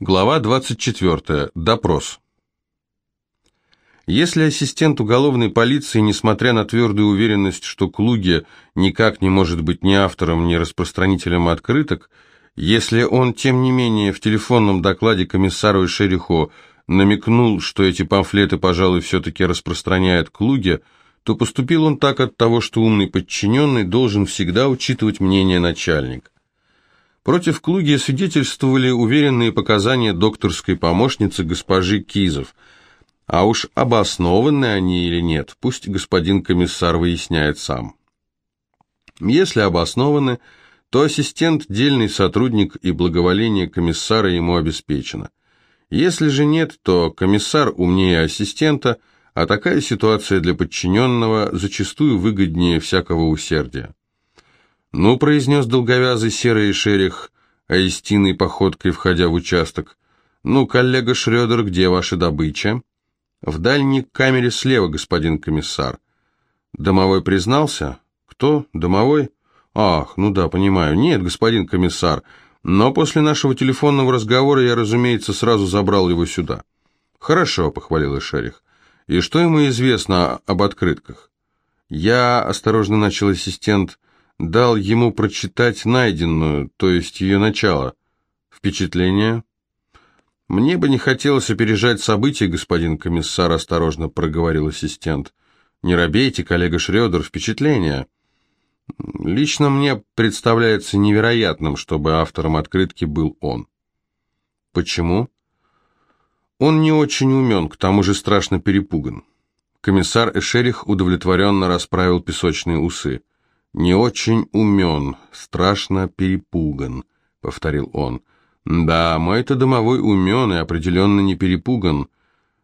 Глава 24. Допрос. Если ассистент уголовной полиции, несмотря на твердую уверенность, что Клуге никак не может быть ни автором, ни распространителем открыток, если он, тем не менее, в телефонном докладе комиссару и шериху намекнул, что эти памфлеты, пожалуй, все-таки распространяет Клуге, то поступил он так от того, что умный подчиненный должен всегда учитывать мнение начальника. Против Клуги свидетельствовали уверенные показания докторской помощницы госпожи Кизов. А уж обоснованы они или нет, пусть господин комиссар выясняет сам. Если обоснованы, то ассистент – дельный сотрудник и благоволение комиссара ему обеспечено. Если же нет, то комиссар умнее ассистента, а такая ситуация для подчиненного зачастую выгоднее всякого усердия. «Ну», — произнес долговязый серый шерих, аистиной походкой входя в участок. «Ну, коллега Шрёдер, где ваша добыча?» «В дальней камере слева, господин комиссар». «Домовой признался?» «Кто? Домовой?» «Ах, ну да, понимаю. Нет, господин комиссар, но после нашего телефонного разговора я, разумеется, сразу забрал его сюда». «Хорошо», — похвалил Шерих. «И что ему известно об открытках?» «Я», — осторожно начал ассистент, — дал ему прочитать найденную, то есть ее начало. Впечатление? Мне бы не хотелось опережать события, господин комиссар, осторожно проговорил ассистент. Не робейте, коллега Шрёдер, впечатление. Лично мне представляется невероятным, чтобы автором открытки был он. Почему? Он не очень умен, к тому же страшно перепуган. Комиссар Эшерих удовлетворенно расправил песочные усы. «Не очень умен, страшно перепуган», — повторил он. «Да, мой-то домовой умен и определенно не перепуган.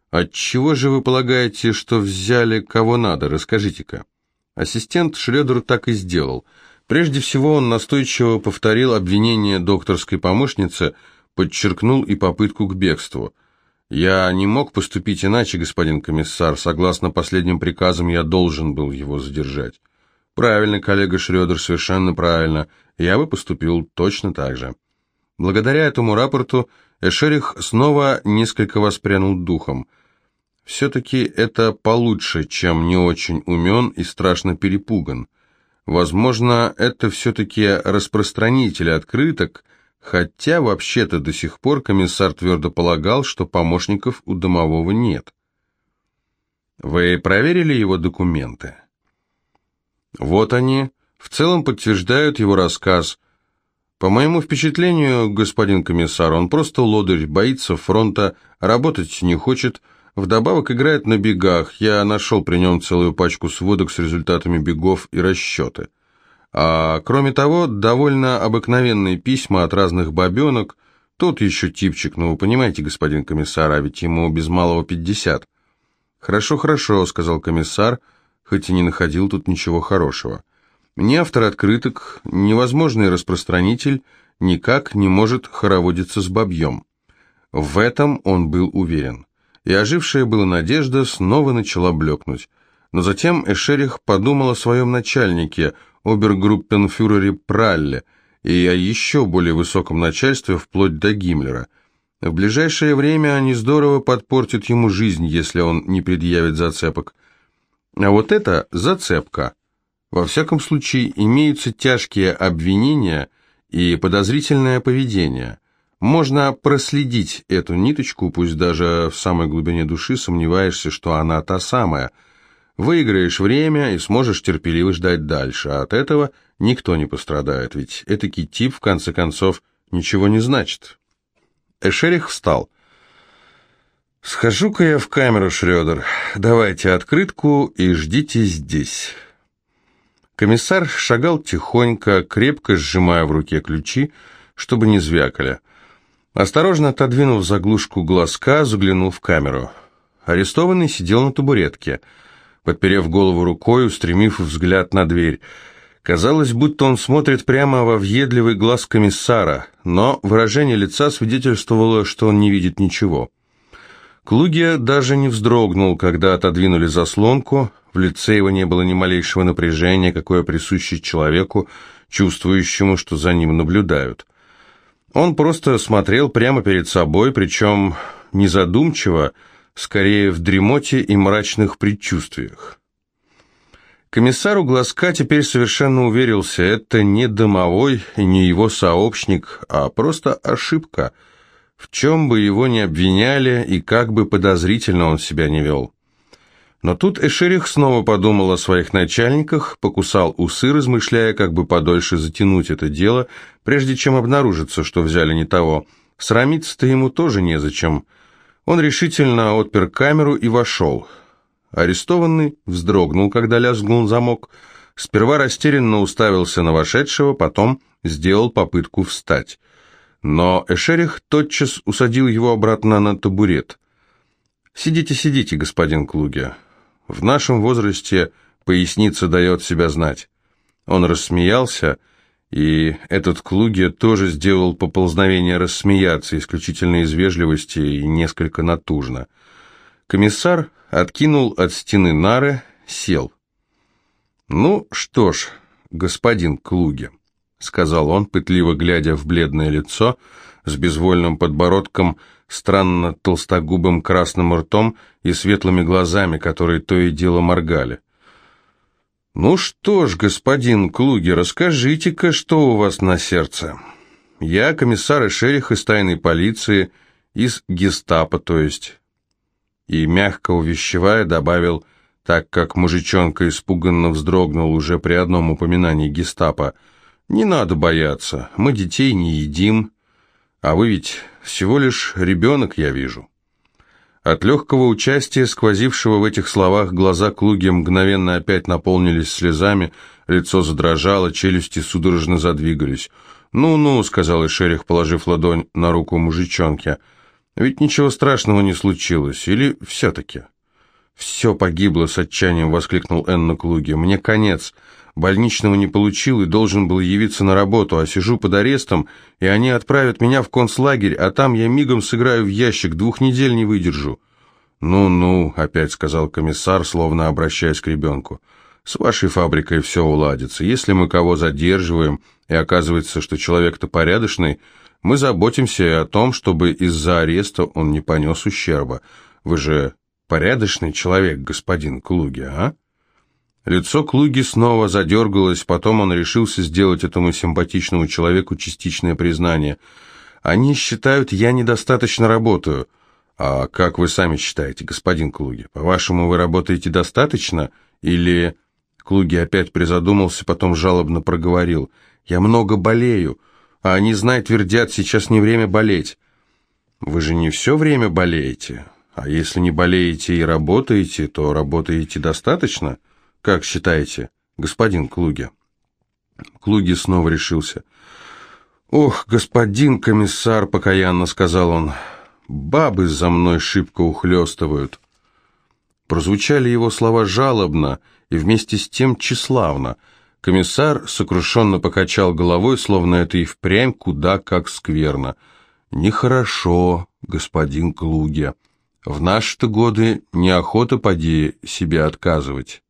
Отчего же вы полагаете, что взяли кого надо? Расскажите-ка». Ассистент Шредер так и сделал. Прежде всего он настойчиво повторил обвинение докторской помощницы, подчеркнул и попытку к бегству. «Я не мог поступить иначе, господин комиссар. Согласно последним приказам, я должен был его задержать». Правильно, коллега Шрёдер, совершенно правильно. Я бы поступил точно так же. Благодаря этому рапорту Эшерих снова несколько воспрянул духом. Все-таки это получше, чем не очень умен и страшно перепуган. Возможно, это все-таки распространитель открыток, хотя вообще-то до сих пор комиссар твердо полагал, что помощников у домового нет. Вы проверили его документы? Вот они, в целом подтверждают его рассказ. По моему впечатлению, господин комиссар, он просто лодырь, боится фронта, работать не хочет, вдобавок играет на бегах. Я нашел при нем целую пачку сводок с результатами бегов и расчеты. А кроме того, довольно обыкновенные письма от разных бабенок, тот еще типчик, ну вы понимаете, господин комиссар, а ведь ему без малого пятьдесят. «Хорошо, хорошо», — сказал комиссар, — хоть и не находил тут ничего хорошего. Ни автор открыток, ни возможный распространитель никак не может хороводиться с бабьем. В этом он был уверен. И ожившая была надежда снова начала блекнуть. Но затем Эшерих подумал о своем начальнике, обергруппенфюрере Пралле, и о еще более высоком начальстве вплоть до Гиммлера. В ближайшее время они здорово подпортят ему жизнь, если он не предъявит зацепок. А вот это зацепка. Во всяком случае, имеются тяжкие обвинения и подозрительное поведение. Можно проследить эту ниточку, пусть даже в самой глубине души сомневаешься, что она та самая. Выиграешь время и сможешь терпеливо ждать дальше, а от этого никто не пострадает, ведь этакий тип, в конце концов, ничего не значит. Эшерих встал. «Схожу-ка я в камеру, Шрёдер. Давайте открытку и ждите здесь». Комиссар шагал тихонько, крепко сжимая в руке ключи, чтобы не звякали. Осторожно отодвинув заглушку глазка, заглянул в камеру. Арестованный сидел на табуретке, подперев голову рукой, устремив взгляд на дверь. Казалось, будто он смотрит прямо во въедливый глаз комиссара, но выражение лица свидетельствовало, что он не видит ничего. Клугия даже не вздрогнул, когда отодвинули заслонку, в лице его не было ни малейшего напряжения, какое присуще человеку, чувствующему, что за ним наблюдают. Он просто смотрел прямо перед собой, причем незадумчиво, скорее в дремоте и мрачных предчувствиях. Комиссару Глазка теперь совершенно уверился, это не домовой и не его сообщник, а просто ошибка, в чем бы его ни обвиняли и как бы подозрительно он себя не вел. Но тут Эшерих снова подумал о своих начальниках, покусал усы, размышляя, как бы подольше затянуть это дело, прежде чем обнаружится, что взяли не того. Срамиться-то ему тоже незачем. Он решительно отпер камеру и вошел. Арестованный вздрогнул, когда лязгнул замок. Сперва растерянно уставился на вошедшего, потом сделал попытку встать. Но Эшерих тотчас усадил его обратно на табурет. «Сидите, сидите, господин Клуге. В нашем возрасте поясница дает себя знать». Он рассмеялся, и этот Клуге тоже сделал поползновение рассмеяться, исключительно из вежливости и несколько натужно. Комиссар откинул от стены нары, сел. «Ну что ж, господин Клуге», — сказал он, пытливо глядя в бледное лицо, с безвольным подбородком, странно толстогубым красным ртом и светлыми глазами, которые то и дело моргали. «Ну что ж, господин Клуге, расскажите-ка, что у вас на сердце. Я комиссар Эшерих из тайной полиции, из гестапо, то есть и, мягко увещевая, добавил, так как мужичонка испуганно вздрогнул уже при одном упоминании гестапо, «Не надо бояться, мы детей не едим, а вы ведь всего лишь ребенок, я вижу». От легкого участия, сквозившего в этих словах, глаза Клуги мгновенно опять наполнились слезами, лицо задрожало, челюсти судорожно задвигались. «Ну-ну», — сказал Ишерих, положив ладонь на руку мужичонки, — ведь ничего страшного не случилось, или все-таки? «Все погибло с отчаянием», — воскликнул Энна Клуги. «Мне конец. Больничного не получил и должен был явиться на работу, а сижу под арестом, и они отправят меня в концлагерь, а там я мигом сыграю в ящик, двух недель не выдержу». «Ну-ну», — опять сказал комиссар, словно обращаясь к ребенку. «С вашей фабрикой все уладится. Если мы кого задерживаем, и оказывается, что человек-то порядочный, мы заботимся и о том, чтобы из-за ареста он не понес ущерба. Вы же порядочный человек, господин Клуги, а?» Лицо Клуги снова задергалось, потом он решился сделать этому симпатичному человеку частичное признание. «Они считают, я недостаточно работаю». «А как вы сами считаете, господин Клуги? По-вашему, вы работаете достаточно? Или...» Клуги опять призадумался, потом жалобно проговорил. «Я много болею. А они, знай, твердят, сейчас не время болеть. Вы же не все время болеете. А если не болеете и работаете, то работаете достаточно? Как считаете, господин Клуги? Клуги снова решился. «Ох, господин комиссар», — покаянно сказал он, — «бабы за мной шибко ухлёстывают». Прозвучали его слова жалобно и вместе с тем тщеславно — Комиссар сокрушенно покачал головой, словно это и впрямь куда как скверно. «Нехорошо, господин Клуге. В наши-то годы неохота поди себе отказывать».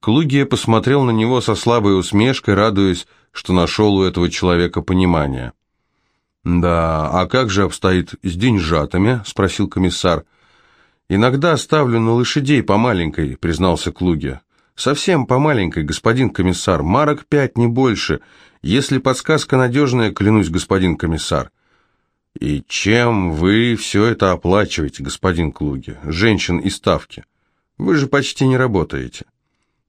Клугия посмотрел на него со слабой усмешкой, радуясь, что нашел у этого человека понимание. «Да, а как же обстоит с деньжатами?» — спросил комиссар. «Иногда ставлю на лошадей по маленькой», — признался Клугия. Совсем по маленькой, господин комиссар, марок пять, не больше. Если подсказка надежная, клянусь, господин комиссар. И чем вы все это оплачиваете, господин Клуги? Женщин и ставки. Вы же почти не работаете.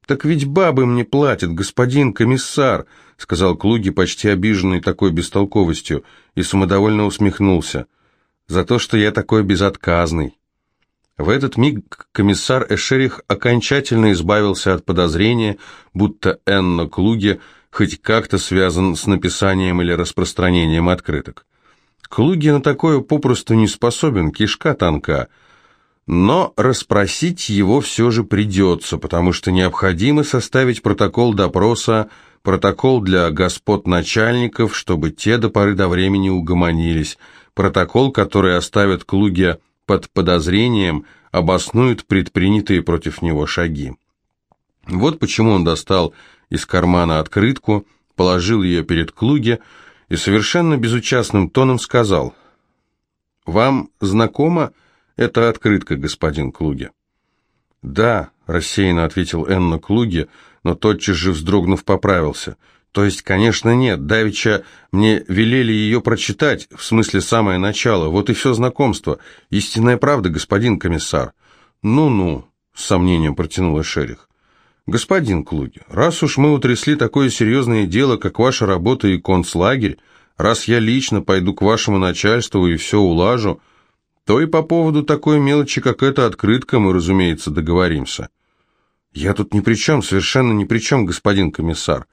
Так ведь бабы мне платят, господин комиссар, сказал Клуги, почти обиженный такой бестолковостью, и самодовольно усмехнулся. За то, что я такой безотказный. В этот миг комиссар Эшерих окончательно избавился от подозрения, будто Энно Клуге хоть как-то связан с написанием или распространением открыток. Клуге на такое попросту не способен, кишка тонка, но расспросить его все же придется, потому что необходимо составить протокол допроса, протокол для господ начальников, чтобы те до поры до времени угомонились, протокол, который оставит Клуге под подозрением обоснует предпринятые против него шаги. Вот почему он достал из кармана открытку, положил ее перед Клуге и совершенно безучастным тоном сказал, «Вам знакома эта открытка, господин Клуге?» «Да», — рассеянно ответил Энна Клуге, но тотчас же вздрогнув поправился. «То есть, конечно, нет. Давича мне велели ее прочитать, в смысле самое начало. Вот и все знакомство. Истинная правда, господин комиссар». «Ну-ну», — с сомнением протянула Шерих. «Господин Клуги, раз уж мы утрясли такое серьезное дело, как ваша работа и концлагерь, раз я лично пойду к вашему начальству и все улажу, то и по поводу такой мелочи, как эта открытка, мы, разумеется, договоримся». «Я тут ни при чем, совершенно ни при чем, господин комиссар».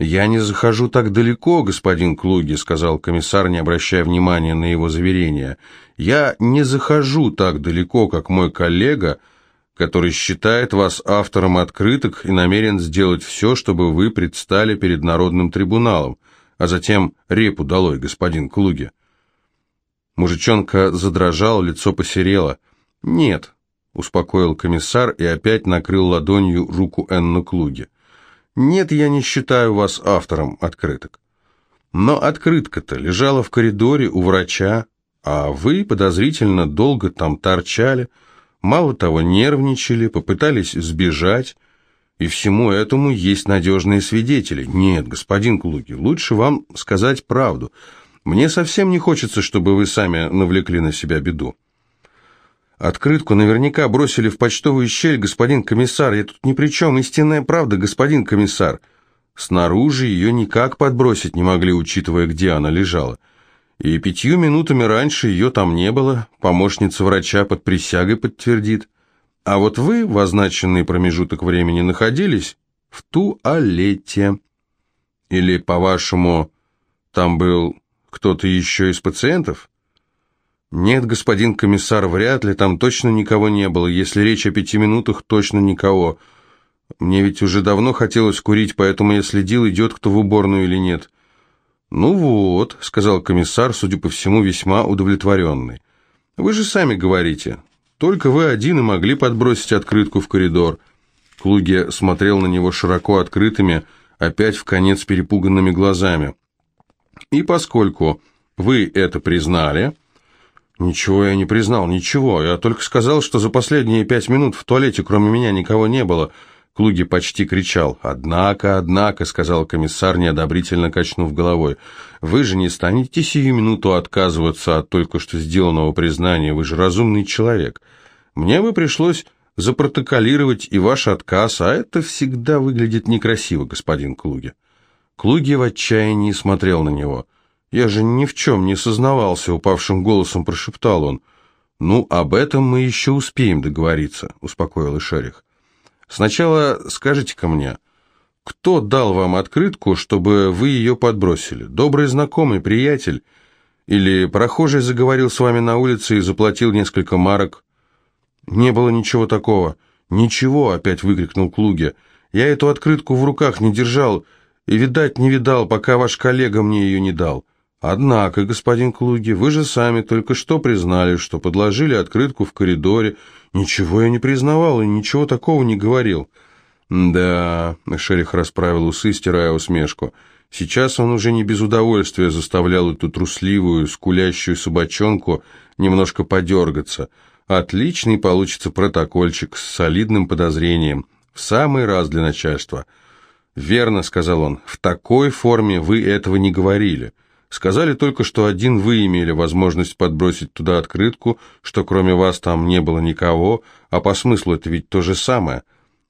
«Я не захожу так далеко, господин Клуги», — сказал комиссар, не обращая внимания на его заверение. «Я не захожу так далеко, как мой коллега, который считает вас автором открыток и намерен сделать все, чтобы вы предстали перед народным трибуналом, а затем репу долой, господин Клуги». Мужичонка задрожал, лицо посерело. «Нет», — успокоил комиссар и опять накрыл ладонью руку Энну Клуги. Нет, я не считаю вас автором открыток. Но открытка-то лежала в коридоре у врача, а вы подозрительно долго там торчали, мало того, нервничали, попытались сбежать, и всему этому есть надежные свидетели. Нет, господин Клуги, лучше вам сказать правду. Мне совсем не хочется, чтобы вы сами навлекли на себя беду. Открытку наверняка бросили в почтовую щель, господин комиссар. Я тут ни при чем. Истинная правда, господин комиссар. Снаружи ее никак подбросить не могли, учитывая, где она лежала. И пятью минутами раньше ее там не было. Помощница врача под присягой подтвердит. А вот вы в означенный промежуток времени находились в туалете. Или, по-вашему, там был кто-то еще из пациентов? «Нет, господин комиссар, вряд ли, там точно никого не было. Если речь о пяти минутах, точно никого. Мне ведь уже давно хотелось курить, поэтому я следил, идет кто в уборную или нет». «Ну вот», — сказал комиссар, судя по всему, весьма удовлетворенный. «Вы же сами говорите. Только вы один и могли подбросить открытку в коридор». Клуги смотрел на него широко открытыми, опять в конец перепуганными глазами. «И поскольку вы это признали...» «Ничего я не признал, ничего. Я только сказал, что за последние пять минут в туалете кроме меня никого не было». Клуги почти кричал. «Однако, однако», — сказал комиссар, неодобрительно качнув головой, «вы же не станете сию минуту отказываться от только что сделанного признания, вы же разумный человек. Мне бы пришлось запротоколировать и ваш отказ, а это всегда выглядит некрасиво, господин Клуги». Клуги в отчаянии смотрел на него. «Я же ни в чем не сознавался», — упавшим голосом прошептал он. «Ну, об этом мы еще успеем договориться», — успокоил Ишарих. «Сначала скажите-ка мне, кто дал вам открытку, чтобы вы ее подбросили? Добрый знакомый, приятель? Или прохожий заговорил с вами на улице и заплатил несколько марок?» «Не было ничего такого». «Ничего», — опять выкрикнул Клуге. «Я эту открытку в руках не держал и, видать, не видал, пока ваш коллега мне ее не дал». Однако, господин Клуги, вы же сами только что признали, что подложили открытку в коридоре. Ничего я не признавал и ничего такого не говорил. Да, Шерих расправил усы, стирая усмешку. Сейчас он уже не без удовольствия заставлял эту трусливую, скулящую собачонку немножко подергаться. Отличный получится протокольчик с солидным подозрением. В самый раз для начальства. «Верно», — сказал он, — «в такой форме вы этого не говорили». Сказали только, что один вы имели возможность подбросить туда открытку, что кроме вас там не было никого, а по смыслу это ведь то же самое.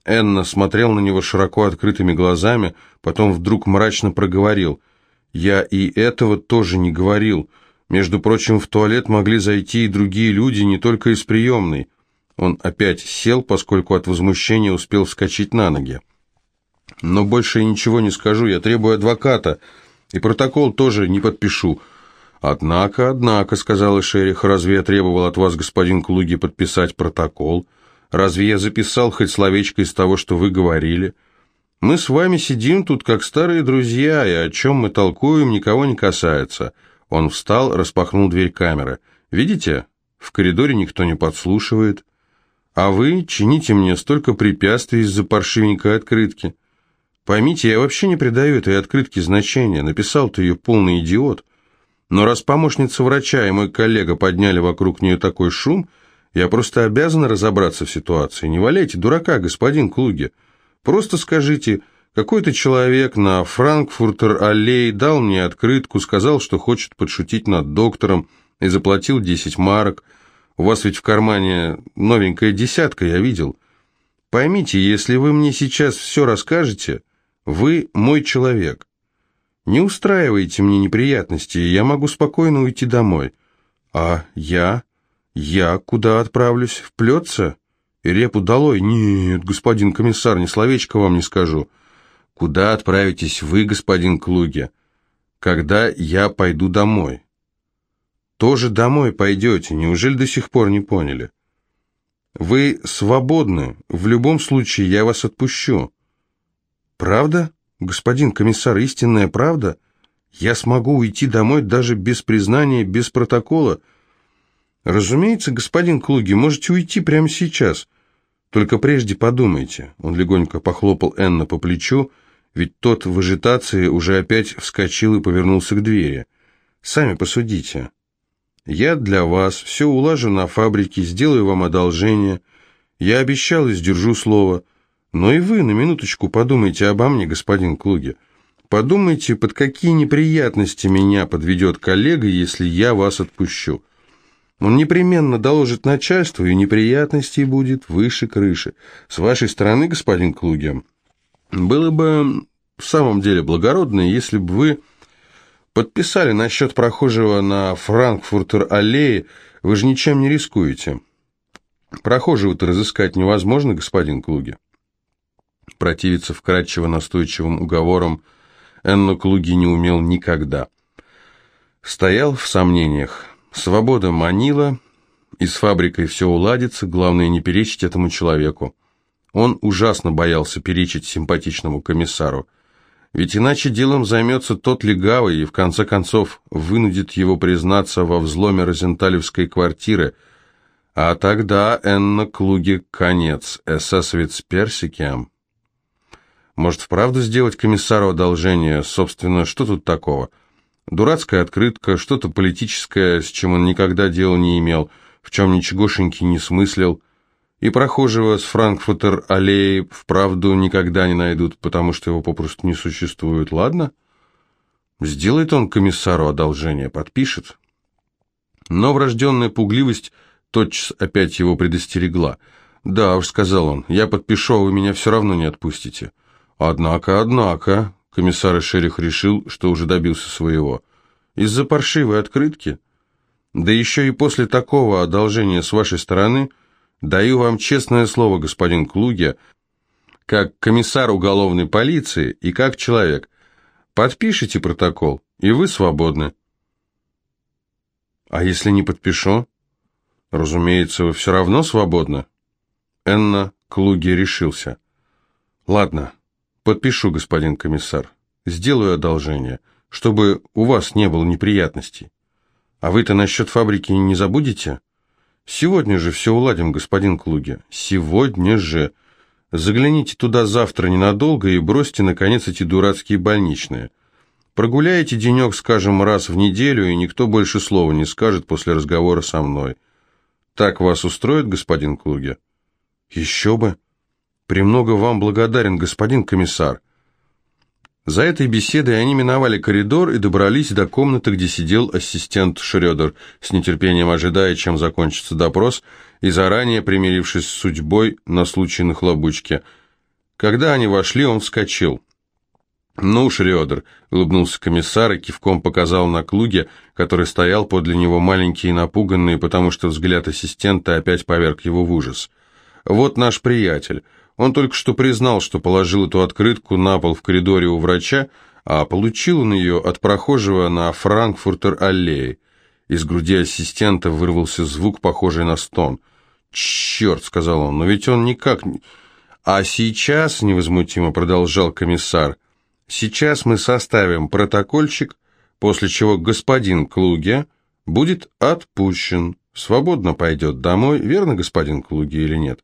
Энна смотрел на него широко открытыми глазами, потом вдруг мрачно проговорил. «Я и этого тоже не говорил. Между прочим, в туалет могли зайти и другие люди, не только из приемной». Он опять сел, поскольку от возмущения успел вскочить на ноги. «Но больше я ничего не скажу, я требую адвоката», и протокол тоже не подпишу. Однако, однако, сказала Шерих, разве я требовал от вас, господин Клуги, подписать протокол? Разве я записал хоть словечко из того, что вы говорили? Мы с вами сидим тут, как старые друзья, и о чем мы толкуем, никого не касается. Он встал, распахнул дверь камеры. Видите? В коридоре никто не подслушивает. А вы чините мне столько препятствий из-за паршивенькой открытки. Поймите, я вообще не придаю этой открытке значения. Написал-то ее полный идиот. Но раз помощница врача и мой коллега подняли вокруг нее такой шум, я просто обязан разобраться в ситуации. Не валяйте дурака, господин Клуги. Просто скажите, какой-то человек на Франкфуртер-аллее дал мне открытку, сказал, что хочет подшутить над доктором и заплатил 10 марок. У вас ведь в кармане новенькая десятка, я видел. Поймите, если вы мне сейчас все расскажете, вы мой человек. Не устраивайте мне неприятности, я могу спокойно уйти домой. А я? Я куда отправлюсь? В Плетце? И репу долой? Нет, господин комиссар, ни словечко вам не скажу. Куда отправитесь вы, господин Клуги, когда я пойду домой? Тоже домой пойдете, неужели до сих пор не поняли? Вы свободны, в любом случае я вас отпущу. Правда, господин комиссар, истинная правда? Я смогу уйти домой даже без признания, без протокола. Разумеется, господин Клуги, можете уйти прямо сейчас. Только прежде подумайте. Он легонько похлопал Энна по плечу, ведь тот в ажитации уже опять вскочил и повернулся к двери. Сами посудите. Я для вас все улажу на фабрике, сделаю вам одолжение. Я обещал и сдержу слово. Но и вы на минуточку подумайте обо мне, господин Клуги. Подумайте, под какие неприятности меня подведет коллега, если я вас отпущу. Он непременно доложит начальству, и неприятностей будет выше крыши. С вашей стороны, господин Клуги, было бы в самом деле благородно, если бы вы Подписали насчет прохожего на Франкфуртер-аллее, вы же ничем не рискуете. Прохожего-то разыскать невозможно, господин Клуги. Противиться вкрадчиво настойчивым уговорам Энно Клуги не умел никогда. Стоял в сомнениях. Свобода манила, и с фабрикой все уладится, главное не перечить этому человеку. Он ужасно боялся перечить симпатичному комиссару. Ведь иначе делом займется тот легавый и в конце концов вынудит его признаться во взломе розенталевской квартиры. А тогда Энна Клуги конец, эсэсовец Персикиам. Может, вправду сделать комиссару одолжение? Собственно, что тут такого? Дурацкая открытка, что-то политическое, с чем он никогда дела не имел, в чем ничегошеньки не смыслил – и прохожего с Франкфуртер-аллеи вправду никогда не найдут, потому что его попросту не существует, ладно? Сделает он комиссару одолжение, подпишет. Но врожденная пугливость тотчас опять его предостерегла. «Да уж», — сказал он, — «я подпишу, а вы меня все равно не отпустите». «Однако, однако», — комиссар Шерих решил, что уже добился своего. «Из-за паршивой открытки? Да еще и после такого одолжения с вашей стороны...» Даю вам честное слово, господин Клуге, как комиссар уголовной полиции и как человек. Подпишите протокол, и вы свободны. А если не подпишу? Разумеется, вы все равно свободны. Энна Клуге решился. Ладно, подпишу, господин комиссар. Сделаю одолжение, чтобы у вас не было неприятностей. А вы-то насчет фабрики не забудете? Сегодня же все уладим, господин Клуги. Сегодня же. Загляните туда завтра ненадолго и бросьте, наконец, эти дурацкие больничные. Прогуляйте денек, скажем, раз в неделю, и никто больше слова не скажет после разговора со мной. Так вас устроит, господин Клуги? Еще бы. Премного вам благодарен, господин комиссар. За этой беседой они миновали коридор и добрались до комнаты, где сидел ассистент Шрёдер, с нетерпением ожидая, чем закончится допрос, и заранее примирившись с судьбой на случай нахлобучки. Когда они вошли, он вскочил. «Ну, Шрёдер», — улыбнулся комиссар и кивком показал на Клуге, который стоял подле него маленький и напуганный, потому что взгляд ассистента опять поверг его в ужас. «Вот наш приятель». Он только что признал, что положил эту открытку на пол в коридоре у врача, а получил он ее от прохожего на Франкфуртер-аллее. Из груди ассистента вырвался звук, похожий на стон. «Черт!» — сказал он, — «но ведь он никак не...» «А сейчас», — невозмутимо продолжал комиссар, — «сейчас мы составим протокольчик, после чего господин Клуге будет отпущен, свободно пойдет домой, верно, господин Клуге, или нет?»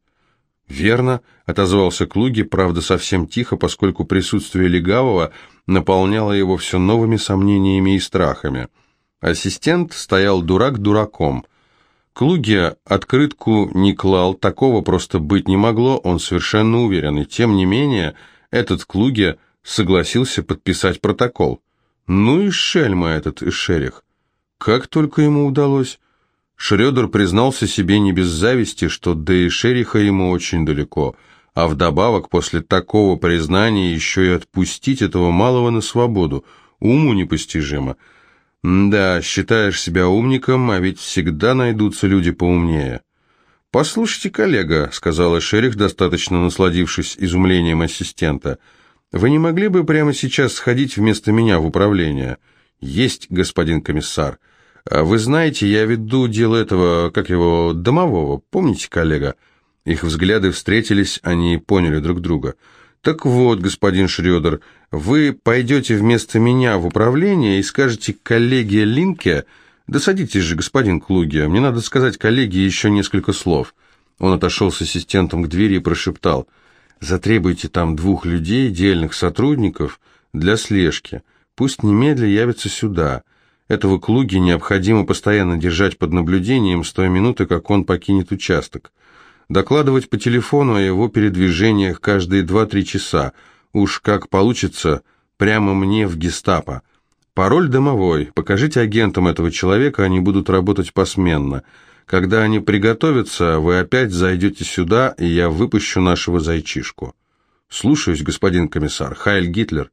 «Верно», — отозвался Клуги, правда, совсем тихо, поскольку присутствие Легавого наполняло его все новыми сомнениями и страхами. Ассистент стоял дурак дураком. Клуги открытку не клал, такого просто быть не могло, он совершенно уверен, и тем не менее этот Клуги согласился подписать протокол. Ну и шельма этот Эшерих. Как только ему удалось... Шрёдер признался себе не без зависти, что до Эшериха ему очень далеко, а вдобавок после такого признания еще и отпустить этого малого на свободу. Уму непостижимо. Да, считаешь себя умником, а ведь всегда найдутся люди поумнее. «Послушайте, коллега», — сказала Шерих, достаточно насладившись изумлением ассистента, — «вы не могли бы прямо сейчас сходить вместо меня в управление?» «Есть, господин комиссар». А «Вы знаете, я веду дело этого, как его, домового, помните, коллега?» Их взгляды встретились, они поняли друг друга. «Так вот, господин Шрёдер, вы пойдете вместо меня в управление и скажете коллеге Линке...» «Да садитесь же, господин Клуги, мне надо сказать коллеге еще несколько слов». Он отошел с ассистентом к двери и прошептал. «Затребуйте там двух людей, дельных сотрудников, для слежки. Пусть немедля явятся сюда». Этого Клуги необходимо постоянно держать под наблюдением с той минуты, как он покинет участок. Докладывать по телефону о его передвижениях каждые 2-3 часа. Уж как получится, прямо мне в гестапо. Пароль домовой. Покажите агентам этого человека, они будут работать посменно. Когда они приготовятся, вы опять зайдете сюда, и я выпущу нашего зайчишку. Слушаюсь, господин комиссар. Хайль Гитлер.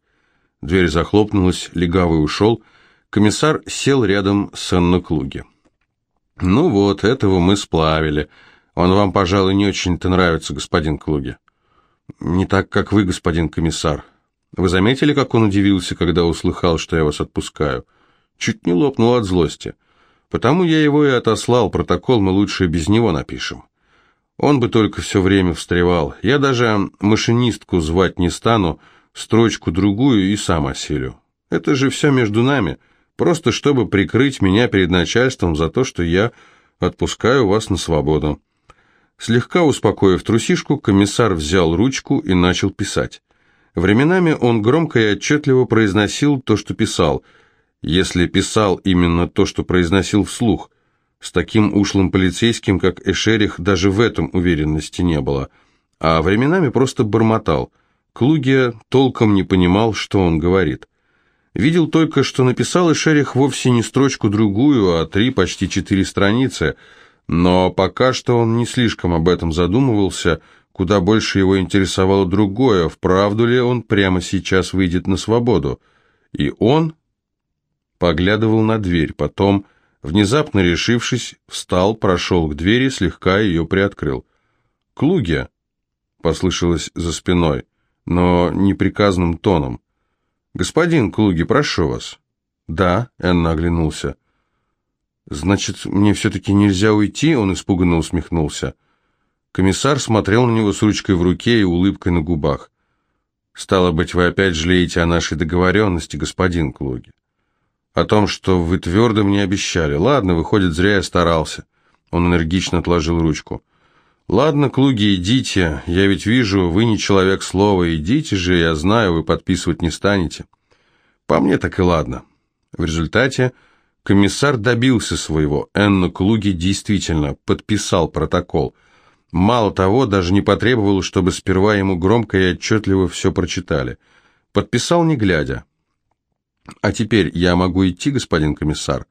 Дверь захлопнулась, легавый ушел, — Комиссар сел рядом с Анной Клуги. «Ну вот, этого мы сплавили. Он вам, пожалуй, не очень-то нравится, господин Клуги». «Не так, как вы, господин комиссар. Вы заметили, как он удивился, когда услыхал, что я вас отпускаю? Чуть не лопнул от злости. Потому я его и отослал, протокол мы лучше без него напишем. Он бы только все время встревал. Я даже машинистку звать не стану, строчку другую и сам оселю. Это же все между нами» просто чтобы прикрыть меня перед начальством за то, что я отпускаю вас на свободу. Слегка успокоив трусишку, комиссар взял ручку и начал писать. Временами он громко и отчетливо произносил то, что писал, если писал именно то, что произносил вслух. С таким ушлым полицейским, как Эшерих, даже в этом уверенности не было. А временами просто бормотал. Клугия толком не понимал, что он говорит. Видел только, что написал Эшерих вовсе не строчку-другую, а три, почти четыре страницы, но пока что он не слишком об этом задумывался, куда больше его интересовало другое, вправду ли он прямо сейчас выйдет на свободу. И он поглядывал на дверь, потом, внезапно решившись, встал, прошел к двери, слегка ее приоткрыл. «Клуги!» — послышалось за спиной, но неприказным тоном — «Господин Клуги, прошу вас». «Да», — Энна оглянулся. «Значит, мне все-таки нельзя уйти?» — он испуганно усмехнулся. Комиссар смотрел на него с ручкой в руке и улыбкой на губах. «Стало быть, вы опять жалеете о нашей договоренности, господин Клуги. О том, что вы твердо мне обещали. Ладно, выходит, зря я старался». Он энергично отложил ручку. «Ладно, Клуги, идите. Я ведь вижу, вы не человек слова. Идите же, я знаю, вы подписывать не станете. По мне так и ладно». В результате комиссар добился своего. Энна Клуги действительно подписал протокол. Мало того, даже не потребовал, чтобы сперва ему громко и отчетливо все прочитали. Подписал не глядя. «А теперь я могу идти, господин комиссар?»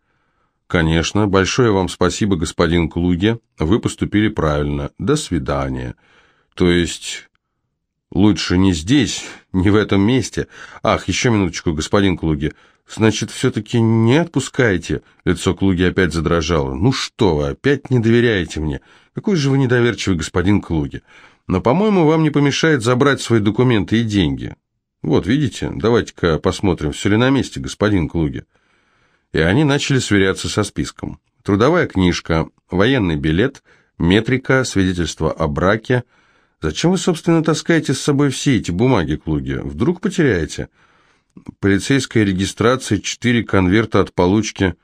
«Конечно. Большое вам спасибо, господин Клуге. Вы поступили правильно. До свидания». «То есть...» «Лучше не здесь, не в этом месте. Ах, еще минуточку, господин Клуге. Значит, все-таки не отпускаете?» Лицо Клуги опять задрожало. «Ну что вы, опять не доверяете мне? Какой же вы недоверчивый господин Клуге. Но, по-моему, вам не помешает забрать свои документы и деньги. Вот, видите? Давайте-ка посмотрим, все ли на месте, господин Клуге» и они начали сверяться со списком. Трудовая книжка, военный билет, метрика, свидетельство о браке. Зачем вы, собственно, таскаете с собой все эти бумаги, Клуги? Вдруг потеряете? Полицейская регистрация, четыре конверта от получки.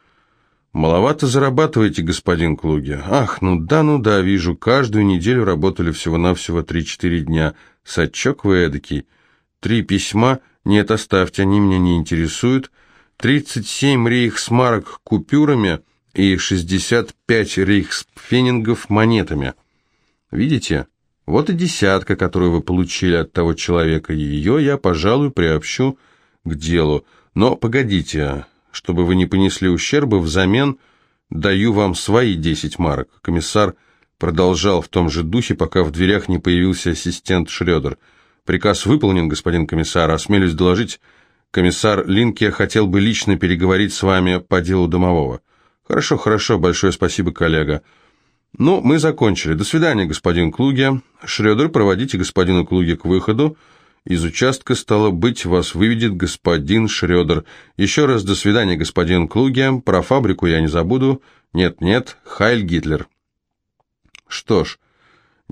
Маловато зарабатываете, господин Клуги. Ах, ну да, ну да, вижу, каждую неделю работали всего-навсего 3-4 дня. Сачок вы эдакий. Три письма, нет, оставьте, они меня не интересуют. 37 рейхсмарок купюрами и 65 рейхсфенингов монетами. Видите? Вот и десятка, которую вы получили от того человека. Ее я, пожалуй, приобщу к делу. Но погодите, чтобы вы не понесли ущерба, взамен даю вам свои 10 марок. Комиссар продолжал в том же духе, пока в дверях не появился ассистент Шрёдер. Приказ выполнен, господин комиссар, осмелюсь доложить. Комиссар Линке хотел бы лично переговорить с вами по делу домового. Хорошо, хорошо, большое спасибо, коллега. Ну, мы закончили. До свидания, господин Клуге. Шрёдер, проводите господина Клуге к выходу. Из участка, стало быть, вас выведет господин Шрёдер. Еще раз до свидания, господин Клуге. Про фабрику я не забуду. Нет-нет, Хайль Гитлер. Что ж,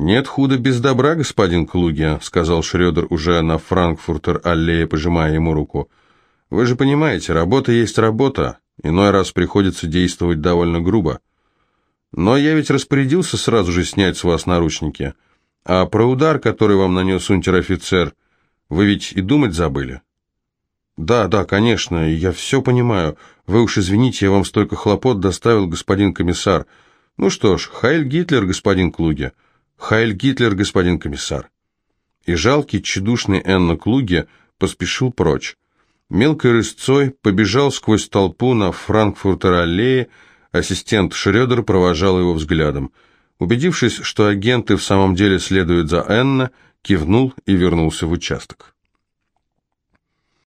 нет худа без добра, господин Клуге, сказал Шрёдер уже на Франкфуртер-аллее, пожимая ему руку. Вы же понимаете, работа есть работа. Иной раз приходится действовать довольно грубо. Но я ведь распорядился сразу же снять с вас наручники. А про удар, который вам нанес унтер-офицер, вы ведь и думать забыли? Да, да, конечно, я все понимаю. Вы уж извините, я вам столько хлопот доставил, господин комиссар. Ну что ж, Хайль Гитлер, господин Клуге. Хайль Гитлер, господин комиссар. И жалкий, тщедушный Энна Клуге поспешил прочь. Мелкой рысцой побежал сквозь толпу на Франкфуртер-аллее, ассистент Шрёдер провожал его взглядом. Убедившись, что агенты в самом деле следуют за Энна, кивнул и вернулся в участок.